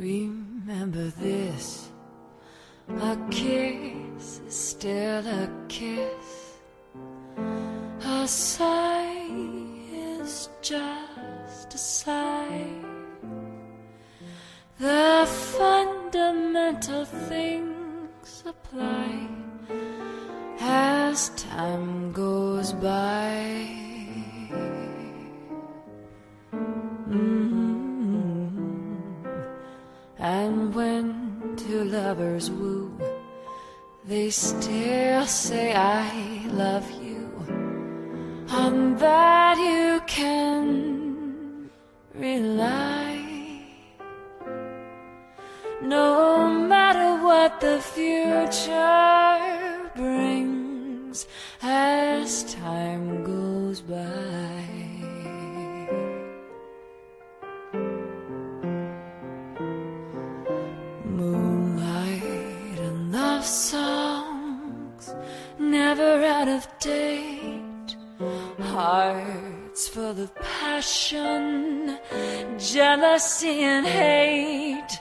Remember this. A kiss is still a kiss. A sigh is just a sigh. The fundamental things apply as time goes by. Lovers woo, they still say, I love you. On that you can rely. No matter what the future brings as time goes by. Hearts full of passion, jealousy and hate.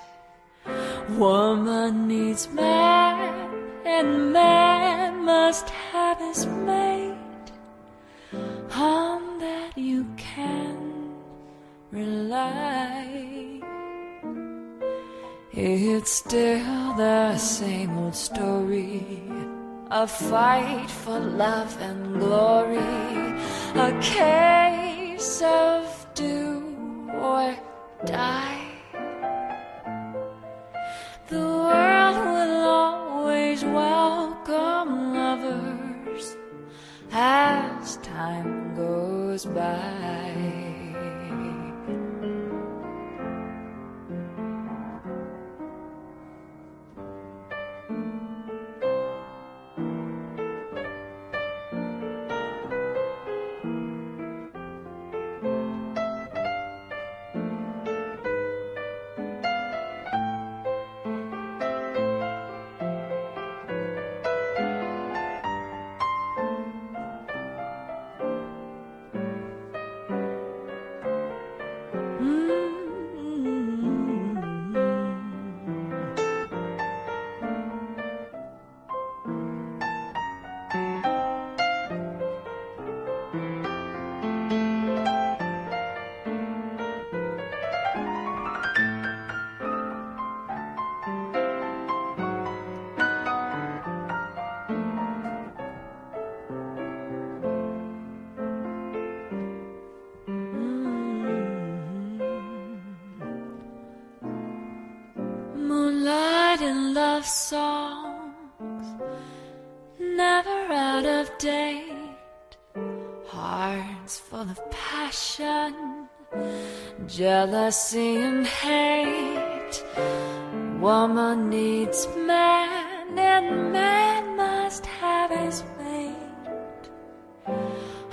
Woman needs man, and man must have his mate. On that you can rely. It's still the same old story. A fight for love and glory. A case of do or die. The world will always welcome lovers as time goes by. And love songs, never out of date. Hearts full of passion, jealousy and hate. Woman needs man, and man must have his mate.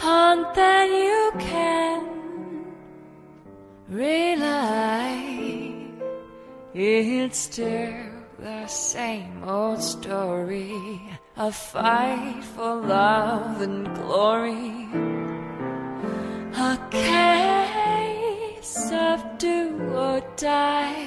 On that you can rely. It's still the same old story. A fight for love and glory. A case of do or die.